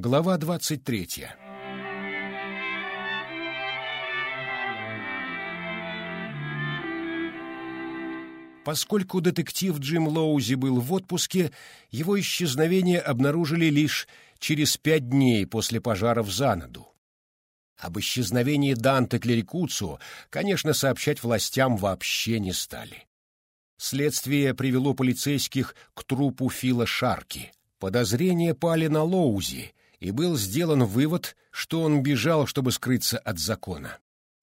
Глава двадцать третья. Поскольку детектив Джим Лоузи был в отпуске, его исчезновение обнаружили лишь через пять дней после пожара в Занаду. Об исчезновении Данте Клерикуцу, конечно, сообщать властям вообще не стали. Следствие привело полицейских к трупу Фила Шарки. Подозрения пали на Лоузи, и был сделан вывод, что он бежал, чтобы скрыться от закона.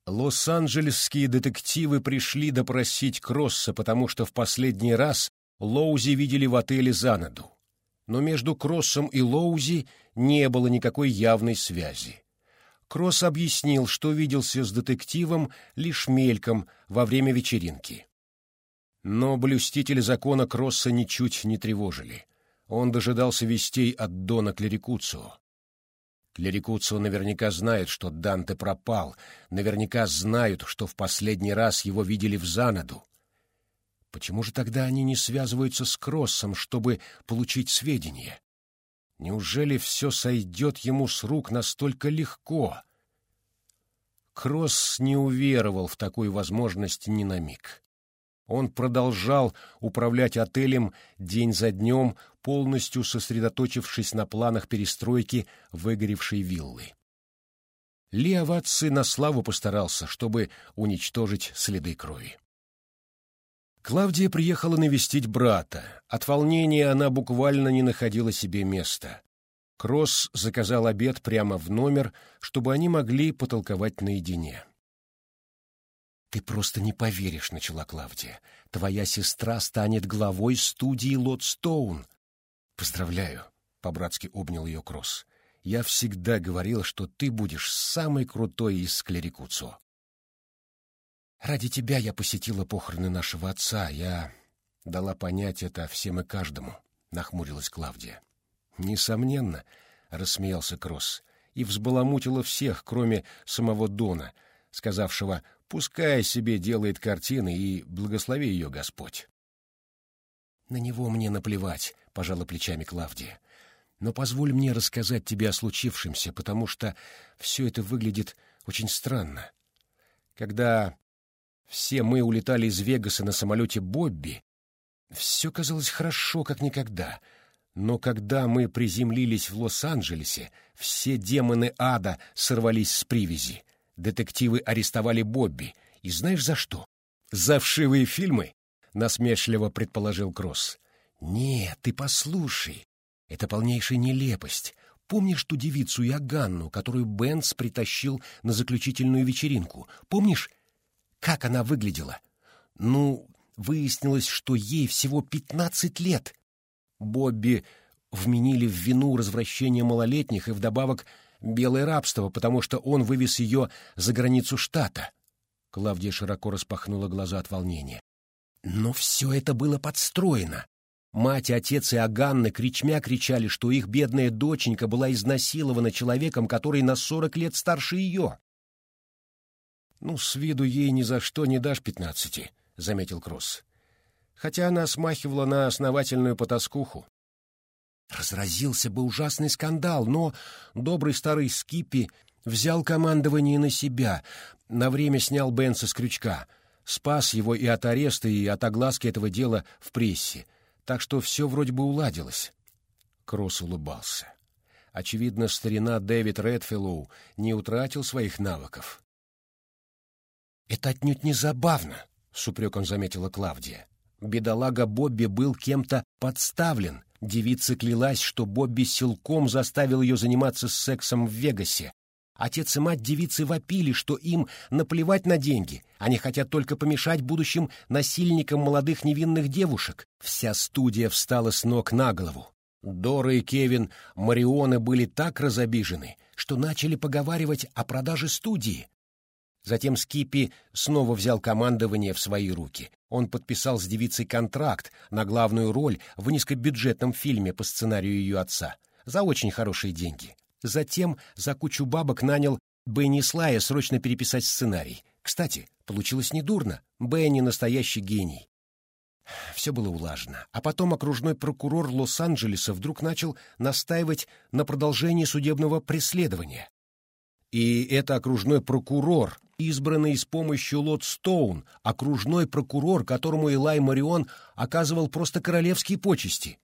Лос-Анджелесские детективы пришли допросить Кросса, потому что в последний раз Лоузи видели в отеле Занаду. Но между Кроссом и Лоузи не было никакой явной связи. Кросс объяснил, что виделся с детективом лишь мельком во время вечеринки. Но блюстители закона Кросса ничуть не тревожили. Он дожидался вестей от Дона Клерикуцио. Клерикуцио наверняка знает, что Данте пропал, наверняка знают, что в последний раз его видели в Занаду. Почему же тогда они не связываются с Кроссом, чтобы получить сведения? Неужели все сойдет ему с рук настолько легко? Кросс не уверовал в такую возможность ни на миг. Он продолжал управлять отелем день за днем, полностью сосредоточившись на планах перестройки выгоревшей виллы. Леоватцы на славу постарался, чтобы уничтожить следы крови. Клавдия приехала навестить брата. От волнения она буквально не находила себе места. Кросс заказал обед прямо в номер, чтобы они могли потолковать наедине. «Ты просто не поверишь», — начала Клавдия. «Твоя сестра станет главой студии Лотстоун». «Поздравляю», — по-братски обнял ее Кросс. «Я всегда говорил, что ты будешь самой крутой из Склерикуцо». «Ради тебя я посетила похороны нашего отца. Я дала понять это всем и каждому», — нахмурилась Клавдия. «Несомненно», — рассмеялся Кросс, и взбаламутила всех, кроме самого Дона, сказавшего Пускай себе делает картины, и благослови ее Господь. На него мне наплевать, — пожала плечами Клавдия. Но позволь мне рассказать тебе о случившемся, потому что все это выглядит очень странно. Когда все мы улетали из Вегаса на самолете Бобби, все казалось хорошо, как никогда. Но когда мы приземлились в Лос-Анджелесе, все демоны ада сорвались с привязи. Детективы арестовали Бобби. И знаешь за что? За вшивые фильмы? Насмешливо предположил Кросс. Нет, ты послушай. Это полнейшая нелепость. Помнишь ту девицу Яганну, которую Бенц притащил на заключительную вечеринку? Помнишь, как она выглядела? Ну, выяснилось, что ей всего пятнадцать лет. Бобби вменили в вину развращение малолетних и вдобавок белое рабство, потому что он вывез ее за границу штата. Клавдия широко распахнула глаза от волнения. Но все это было подстроено. Мать, отец и Аганна кричмя кричали, что их бедная доченька была изнасилована человеком, который на сорок лет старше ее. «Ну, с виду ей ни за что не дашь пятнадцати», — заметил Кросс. Хотя она смахивала на основательную потаскуху. Разразился бы ужасный скандал, но добрый старый Скиппи взял командование на себя, на время снял Бенса с крючка, спас его и от ареста, и от огласки этого дела в прессе, так что все вроде бы уладилось. Кросс улыбался. Очевидно, старина Дэвид Редфиллоу не утратил своих навыков. «Это отнюдь не забавно», — с упреком заметила Клавдия. «Бедолага Бобби был кем-то подставлен, Девица клялась, что Бобби силком заставил ее заниматься сексом в Вегасе. Отец и мать девицы вопили, что им наплевать на деньги. Они хотят только помешать будущим насильникам молодых невинных девушек. Вся студия встала с ног на голову. Дора и Кевин Марионы были так разобижены, что начали поговаривать о продаже студии. Затем Скиппи снова взял командование в свои руки. Он подписал с девицей контракт на главную роль в низкобюджетном фильме по сценарию ее отца за очень хорошие деньги. Затем за кучу бабок нанял Бенни Слая срочно переписать сценарий. Кстати, получилось недурно. Бенни настоящий гений. Все было улажено. А потом окружной прокурор Лос-Анджелеса вдруг начал настаивать на продолжении судебного преследования. И это окружной прокурор, избранный с помощью Лот Стоун, окружной прокурор, которому Элай Марион оказывал просто королевские почести.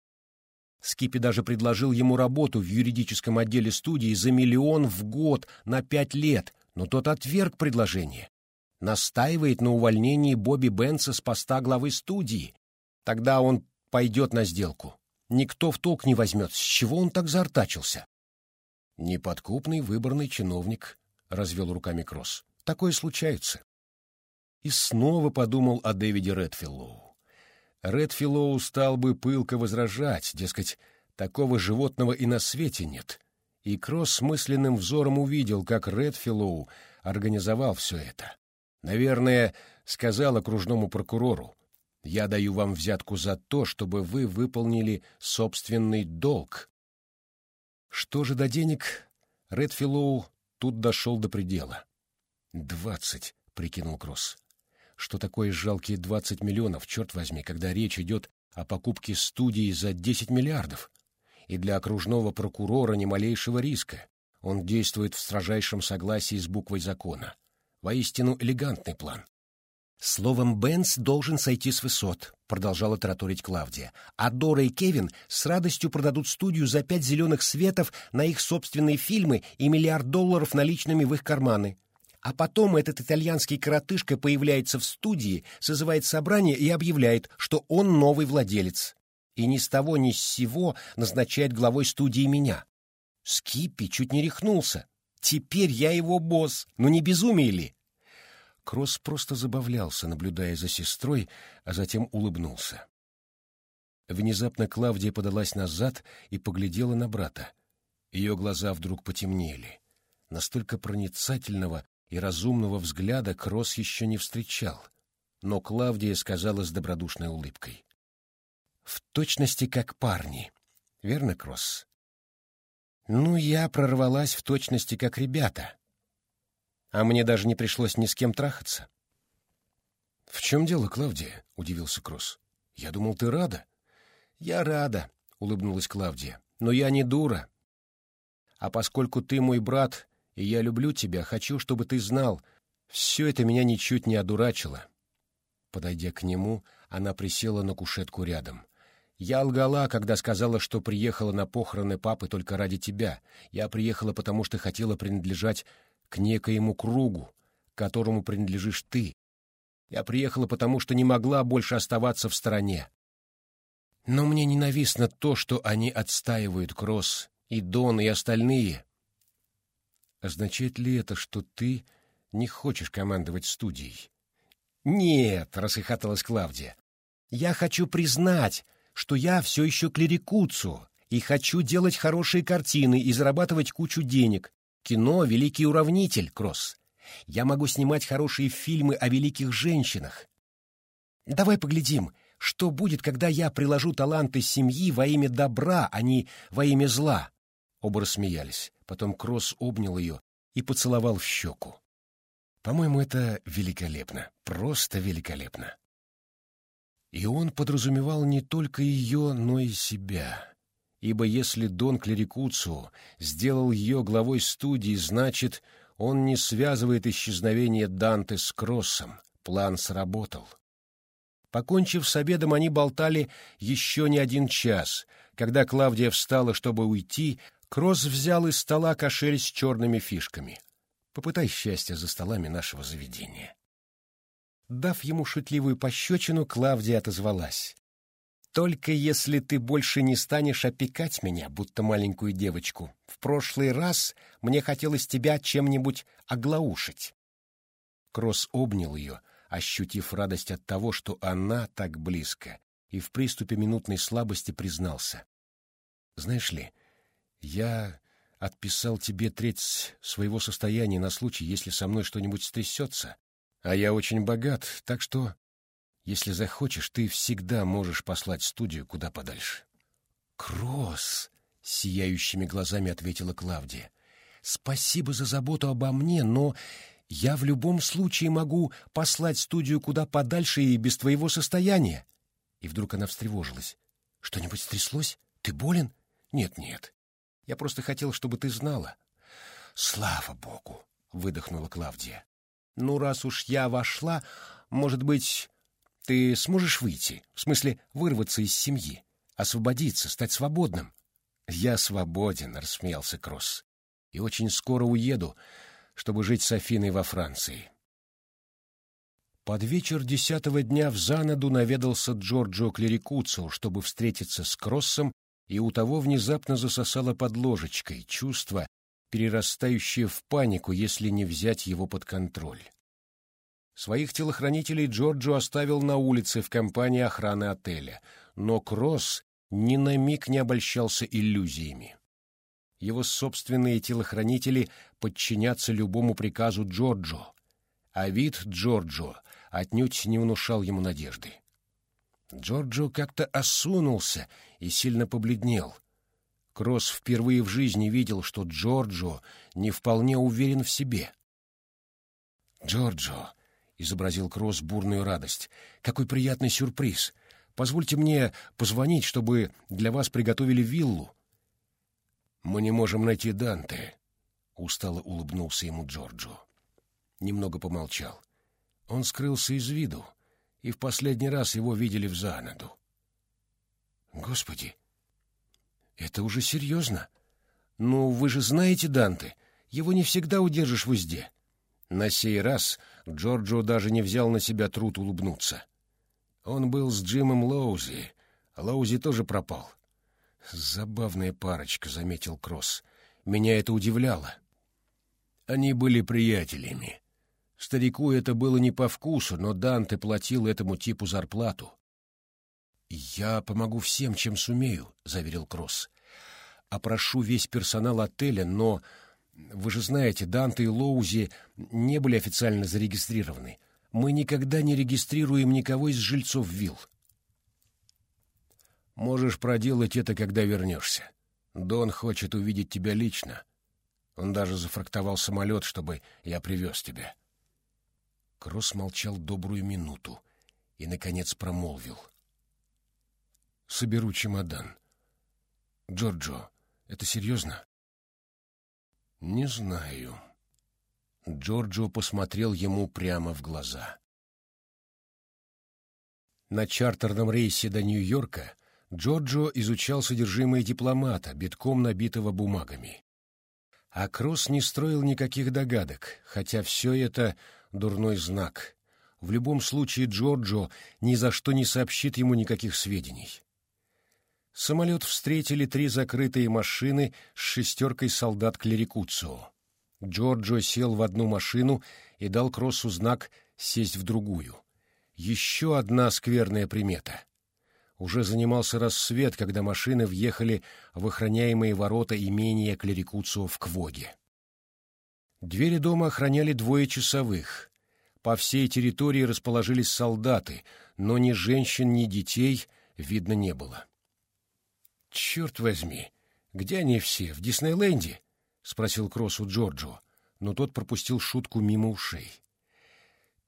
Скипи даже предложил ему работу в юридическом отделе студии за миллион в год на пять лет, но тот отверг предложение. Настаивает на увольнении Бобби Бенса с поста главы студии. Тогда он пойдет на сделку. Никто в толк не возьмет, с чего он так заортачился. Неподкупный выборный чиновник, — развел руками Кросс. Такое случается. И снова подумал о Дэвиде Редфиллоу. Редфиллоу стал бы пылко возражать, дескать, такого животного и на свете нет. И Кросс мысленным взором увидел, как Редфиллоу организовал все это. Наверное, сказал окружному прокурору, «Я даю вам взятку за то, чтобы вы выполнили собственный долг». Что же до денег? Редфиллоу тут дошел до предела. «Двадцать», — прикинул Кросс. Что такое жалкие 20 миллионов, черт возьми, когда речь идет о покупке студии за 10 миллиардов? И для окружного прокурора ни малейшего риска. Он действует в строжайшем согласии с буквой закона. Воистину элегантный план. «Словом, Бенс должен сойти с высот», — продолжала тараторить Клавдия. «А Дора и Кевин с радостью продадут студию за пять зеленых светов на их собственные фильмы и миллиард долларов наличными в их карманы. А потом этот итальянский коротышка появляется в студии, созывает собрание и объявляет, что он новый владелец. И ни с того ни с сего назначает главой студии меня. Скиппи чуть не рехнулся. Теперь я его босс. Ну не безумие ли? Кросс просто забавлялся, наблюдая за сестрой, а затем улыбнулся. Внезапно Клавдия подалась назад и поглядела на брата. Ее глаза вдруг потемнели. Настолько проницательного и разумного взгляда Кросс еще не встречал, но Клавдия сказала с добродушной улыбкой. «В точности как парни. Верно, Кросс?» «Ну, я прорвалась в точности как ребята. А мне даже не пришлось ни с кем трахаться». «В чем дело, Клавдия?» — удивился Кросс. «Я думал, ты рада». «Я рада», — улыбнулась Клавдия. «Но я не дура. А поскольку ты мой брат и я люблю тебя, хочу, чтобы ты знал, все это меня ничуть не одурачило». Подойдя к нему, она присела на кушетку рядом. «Я лгала, когда сказала, что приехала на похороны папы только ради тебя. Я приехала, потому что хотела принадлежать к некоему кругу, которому принадлежишь ты. Я приехала, потому что не могла больше оставаться в стороне. Но мне ненавистно то, что они отстаивают Кросс, и Дон, и остальные. Означает ли это, что ты не хочешь командовать студией? Нет, рассыхаталась Клавдия. Я хочу признать, что я все еще клерикуцу и хочу делать хорошие картины и зарабатывать кучу денег. Кино — великий уравнитель, Кросс. Я могу снимать хорошие фильмы о великих женщинах. Давай поглядим, что будет, когда я приложу таланты семьи во имя добра, а не во имя зла. Оба рассмеялись. Потом Кросс обнял ее и поцеловал в щеку. По-моему, это великолепно, просто великолепно. И он подразумевал не только ее, но и себя. Ибо если Дон Клерикуцу сделал ее главой студии, значит, он не связывает исчезновение Данте с Кроссом. План сработал. Покончив с обедом, они болтали еще не один час. Когда Клавдия встала, чтобы уйти, Кросс взял из стола кошель с черными фишками. Попытай счастье за столами нашего заведения. Дав ему шутливую пощечину, Клавдия отозвалась. «Только если ты больше не станешь опекать меня, будто маленькую девочку. В прошлый раз мне хотелось тебя чем-нибудь оглаушить». Кросс обнял ее, ощутив радость от того, что она так близко, и в приступе минутной слабости признался. «Знаешь ли, я отписал тебе треть своего состояния на случай, если со мной что-нибудь стрясется. А я очень богат, так что, если захочешь, ты всегда можешь послать студию куда подальше. Кросс, сияющими глазами ответила Клавдия. Спасибо за заботу обо мне, но я в любом случае могу послать студию куда подальше и без твоего состояния. И вдруг она встревожилась. «Что-нибудь стряслось? Ты болен?» «Нет-нет. Я просто хотел, чтобы ты знала». «Слава богу!» — выдохнула Клавдия. «Ну, раз уж я вошла, может быть, ты сможешь выйти? В смысле, вырваться из семьи, освободиться, стать свободным?» «Я свободен», — рассмеялся Кросс. «И очень скоро уеду, чтобы жить с Афиной во Франции». Под вечер десятого дня в Занаду наведался Джорджо Клерикуцо, чтобы встретиться с Кроссом, и у того внезапно засосало под ложечкой чувство, перерастающее в панику, если не взять его под контроль. Своих телохранителей Джорджо оставил на улице в компании охраны отеля, но Кросс ни на миг не обольщался иллюзиями. Его собственные телохранители подчинятся любому приказу Джорджо, а вид Джорджо отнюдь не внушал ему надежды. Джорджо как-то осунулся и сильно побледнел. Кросс впервые в жизни видел, что Джорджо не вполне уверен в себе. «Джорджо», — изобразил Кросс бурную радость, — «какой приятный сюрприз! Позвольте мне позвонить, чтобы для вас приготовили виллу». «Мы не можем найти Данте», — устало улыбнулся ему Джорджо. Немного помолчал. Он скрылся из виду, и в последний раз его видели в Занаду. «Господи, это уже серьезно? Ну, вы же знаете Данте, его не всегда удержишь в узде». На сей раз Джорджо даже не взял на себя труд улыбнуться. Он был с Джимом Лоузи, а Лоузи тоже пропал. «Забавная парочка», — заметил Кросс. «Меня это удивляло». Они были приятелями. Старику это было не по вкусу, но Данте платил этому типу зарплату. «Я помогу всем, чем сумею», — заверил Кросс. «Опрошу весь персонал отеля, но, вы же знаете, Данте и Лоузи не были официально зарегистрированы. Мы никогда не регистрируем никого из жильцов вилл». «Можешь проделать это, когда вернешься. Дон хочет увидеть тебя лично. Он даже зафрактовал самолет, чтобы я привез тебя». Кросс молчал добрую минуту и, наконец, промолвил. «Соберу чемодан. Джорджо, это серьезно?» «Не знаю». Джорджо посмотрел ему прямо в глаза. На чартерном рейсе до Нью-Йорка Джорджо изучал содержимое дипломата, битком набитого бумагами. А Кросс не строил никаких догадок, хотя все это дурной знак. В любом случае Джорджо ни за что не сообщит ему никаких сведений. Самолет встретили три закрытые машины с шестеркой солдат Клерикуцио. Джорджо сел в одну машину и дал Кроссу знак сесть в другую. Еще одна скверная примета. Уже занимался рассвет, когда машины въехали в охраняемые ворота имения Клерикуцио в Квоге. Двери дома охраняли двое часовых. По всей территории расположились солдаты, но ни женщин, ни детей видно не было. «Черт возьми, где они все, в Диснейленде?» — спросил Кросс у Джорджо, но тот пропустил шутку мимо ушей.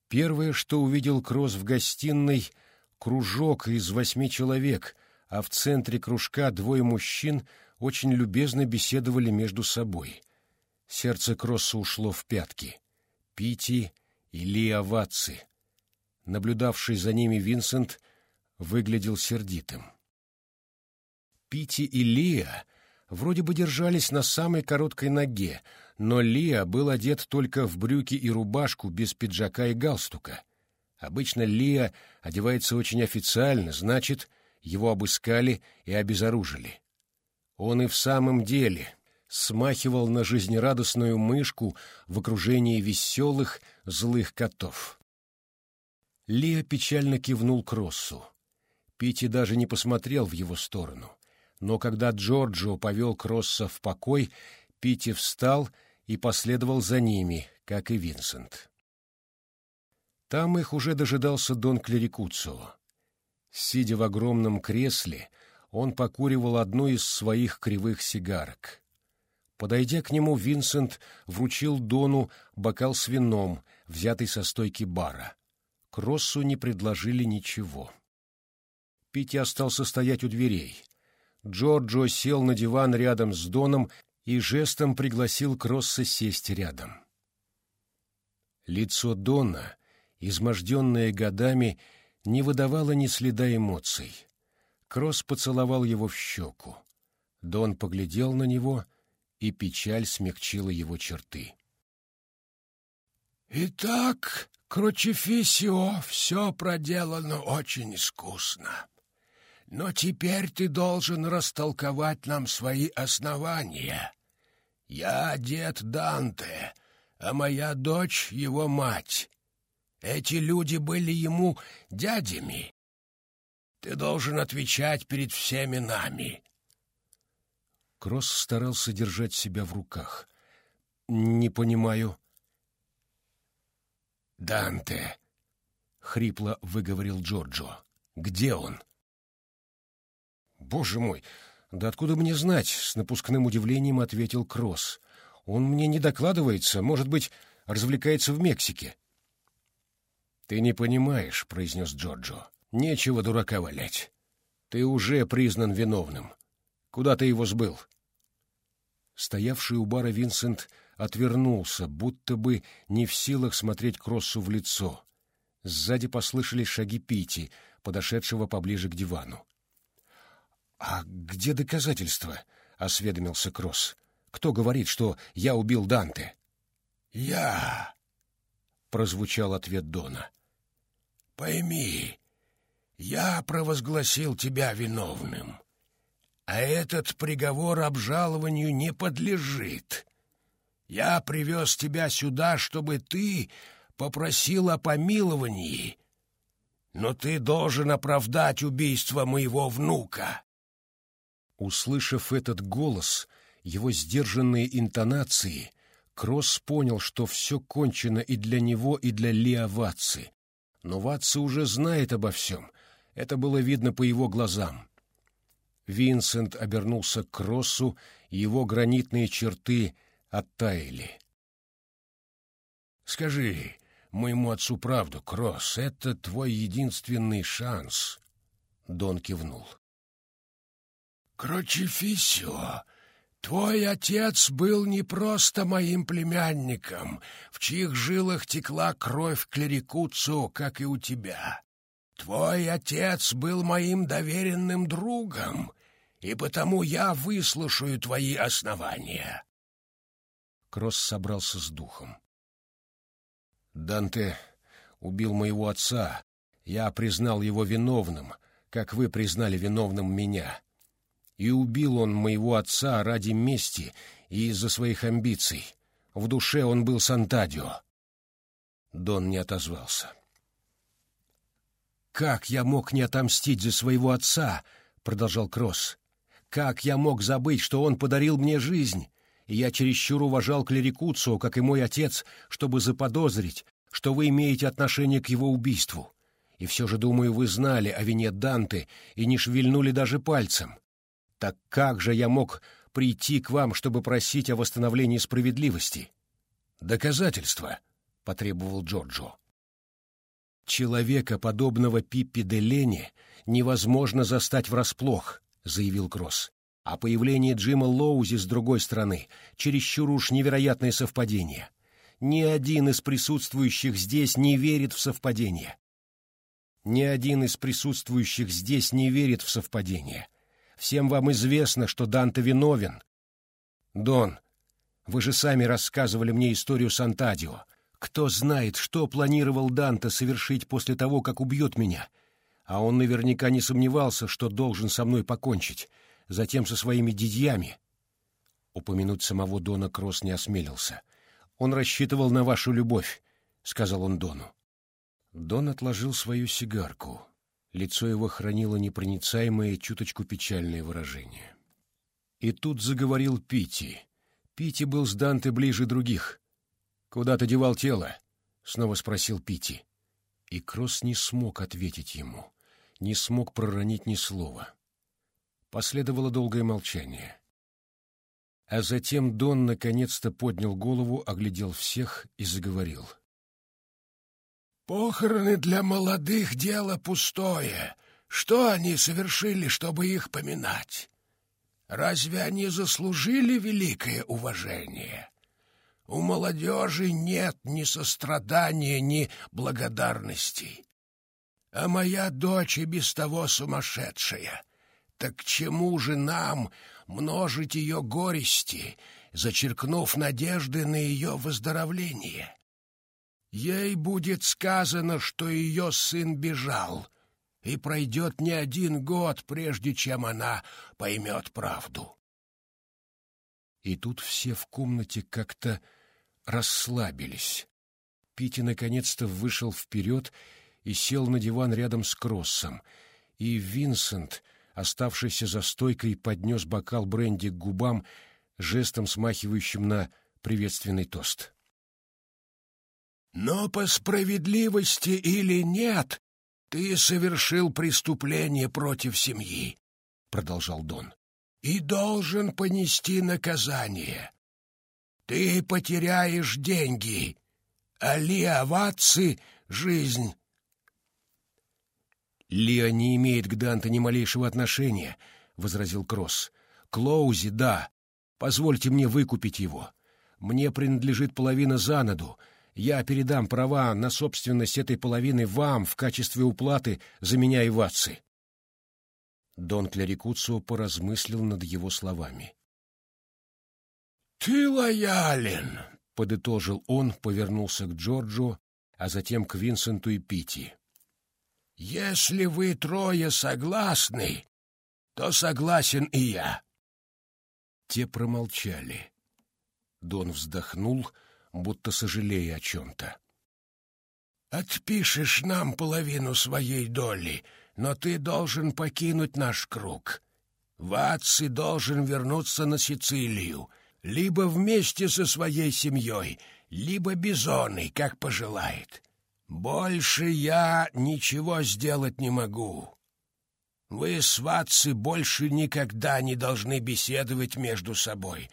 Первое, что увидел Кросс в гостиной — кружок из восьми человек, а в центре кружка двое мужчин очень любезно беседовали между собой — Сердце Кросса ушло в пятки. Пити и Лиа Ватци. Наблюдавший за ними Винсент выглядел сердитым. Пити и Лиа вроде бы держались на самой короткой ноге, но Лиа был одет только в брюки и рубашку без пиджака и галстука. Обычно Лиа одевается очень официально, значит, его обыскали и обезоружили. Он и в самом деле смахивал на жизнерадостную мышку в окружении веселых, злых котов. Лия печально кивнул Кроссу. Пити даже не посмотрел в его сторону. Но когда Джорджо повел Кросса в покой, Пити встал и последовал за ними, как и Винсент. Там их уже дожидался Дон Клерикуцио. Сидя в огромном кресле, он покуривал одну из своих кривых сигарок. Подойдя к нему, Винсент вручил Дону бокал с вином, взятый со стойки бара. Кроссу не предложили ничего. Питти остался стоять у дверей. Джорджо сел на диван рядом с Доном и жестом пригласил Кросса сесть рядом. Лицо Дона, изможденное годами, не выдавало ни следа эмоций. Кросс поцеловал его в щеку. Дон поглядел на него, и печаль смягчила его черты. «Итак, Кручефисио, все проделано очень искусно. Но теперь ты должен растолковать нам свои основания. Я дед Данте, а моя дочь — его мать. Эти люди были ему дядями. Ты должен отвечать перед всеми нами. Кросс старался держать себя в руках. «Не понимаю». «Данте», — хрипло выговорил Джорджо, — «где он?» «Боже мой, да откуда мне знать?» — с напускным удивлением ответил Кросс. «Он мне не докладывается, может быть, развлекается в Мексике». «Ты не понимаешь», — произнес Джорджо. «Нечего дурака валять. Ты уже признан виновным. Куда ты его сбыл?» Стоявший у бара Винсент отвернулся, будто бы не в силах смотреть Кроссу в лицо. Сзади послышались шаги Пити, подошедшего поближе к дивану. «А где доказательства?» — осведомился Кросс. «Кто говорит, что я убил Данте?» «Я!» — прозвучал ответ Дона. «Пойми, я провозгласил тебя виновным, а этот приговор обжалованию не подлежит. Я привез тебя сюда, чтобы ты попросил о помиловании, но ты должен оправдать убийство моего внука». Услышав этот голос, его сдержанные интонации, Кросс понял, что все кончено и для него, и для Лиа Ватци. Но Ватци уже знает обо всем. Это было видно по его глазам. Винсент обернулся к Кроссу, его гранитные черты оттаяли. «Скажи моему отцу правду, Кросс, это твой единственный шанс», — Дон кивнул. Крочефисио, твой отец был не просто моим племянником, в чьих жилах текла кровь клерикуцу, как и у тебя. Твой отец был моим доверенным другом, и потому я выслушаю твои основания. Кросс собрался с духом. Данте убил моего отца. Я признал его виновным, как вы признали виновным меня. И убил он моего отца ради мести и из-за своих амбиций. В душе он был Сантадио. Дон не отозвался. «Как я мог не отомстить за своего отца?» — продолжал Кросс. «Как я мог забыть, что он подарил мне жизнь? И я чересчур уважал клерикуцию, как и мой отец, чтобы заподозрить, что вы имеете отношение к его убийству. И все же, думаю, вы знали о вине Данте и не шевельнули даже пальцем. Так как же я мог прийти к вам, чтобы просить о восстановлении справедливости? Доказательства, — потребовал Джорджо. Человека, подобного Пиппи де Лене, невозможно застать врасплох, — заявил Кросс. А появление Джима Лоузи с другой стороны — чересчур уж невероятное совпадение. Ни один из присутствующих здесь не верит в совпадение. Ни один из присутствующих здесь не верит в совпадение. Всем вам известно, что Данте виновен. Дон, вы же сами рассказывали мне историю Сантадио. Кто знает, что планировал Данте совершить после того, как убьет меня? А он наверняка не сомневался, что должен со мной покончить, затем со своими дядьями. Упомянуть самого Дона Кросс не осмелился. Он рассчитывал на вашу любовь, — сказал он Дону. Дон отложил свою сигарку. Лицо его хранило непроницаемое, чуточку печальное выражение. И тут заговорил Пити. Пити был с Данте ближе других. «Куда ты девал тело?» — снова спросил Пити. И Кросс не смог ответить ему, не смог проронить ни слова. Последовало долгое молчание. А затем Дон наконец-то поднял голову, оглядел всех и заговорил — Похороны для молодых — дело пустое. Что они совершили, чтобы их поминать? Разве они заслужили великое уважение? У молодежи нет ни сострадания, ни благодарности. А моя дочь и без того сумасшедшая. Так чему же нам множить ее горести, зачеркнув надежды на ее выздоровление? Ей будет сказано, что ее сын бежал, и пройдет не один год, прежде чем она поймет правду. И тут все в комнате как-то расслабились. Пити наконец-то вышел вперед и сел на диван рядом с Кроссом, и Винсент, оставшийся за стойкой, поднес бокал бренди к губам, жестом смахивающим на приветственный тост. «Но по справедливости или нет, ты совершил преступление против семьи», — продолжал Дон, — «и должен понести наказание. Ты потеряешь деньги, а Лиаватцы — жизнь». «Лиа не имеет к Данте ни малейшего отношения», — возразил Кросс. «Клоузи, да. Позвольте мне выкупить его. Мне принадлежит половина занаду. Я передам права на собственность этой половины вам в качестве уплаты за меня и Ватцы». Дон Клерикуцио поразмыслил над его словами. «Ты лоялен», — подытожил он, повернулся к Джорджу, а затем к Винсенту и Пити. «Если вы трое согласны, то согласен и я». Те промолчали. Дон вздохнул, будто сожалея о чем-то. «Отпишешь нам половину своей доли, но ты должен покинуть наш круг. Ватси должен вернуться на Сицилию, либо вместе со своей семьей, либо бизоной, как пожелает. Больше я ничего сделать не могу. Вы, сватцы, больше никогда не должны беседовать между собой.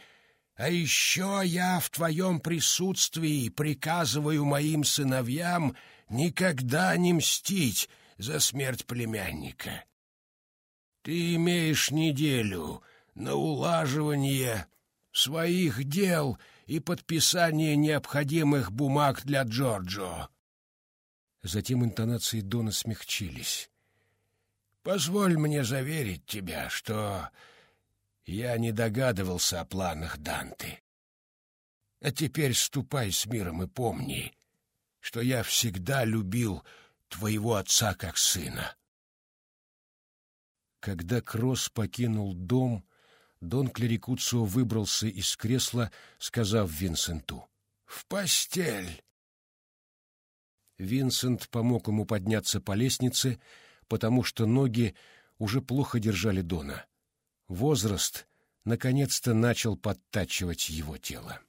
А еще я в твоем присутствии приказываю моим сыновьям никогда не мстить за смерть племянника. Ты имеешь неделю на улаживание своих дел и подписание необходимых бумаг для Джорджо. Затем интонации Дона смягчились. «Позволь мне заверить тебя, что я не догадывался о планах Данты. А теперь ступай с миром и помни, что я всегда любил твоего отца как сына». Когда Кросс покинул дом, Дон Клерикуцио выбрался из кресла, сказав Винсенту «В постель!» Винсент помог ему подняться по лестнице, потому что ноги уже плохо держали Дона. Возраст наконец-то начал подтачивать его тело.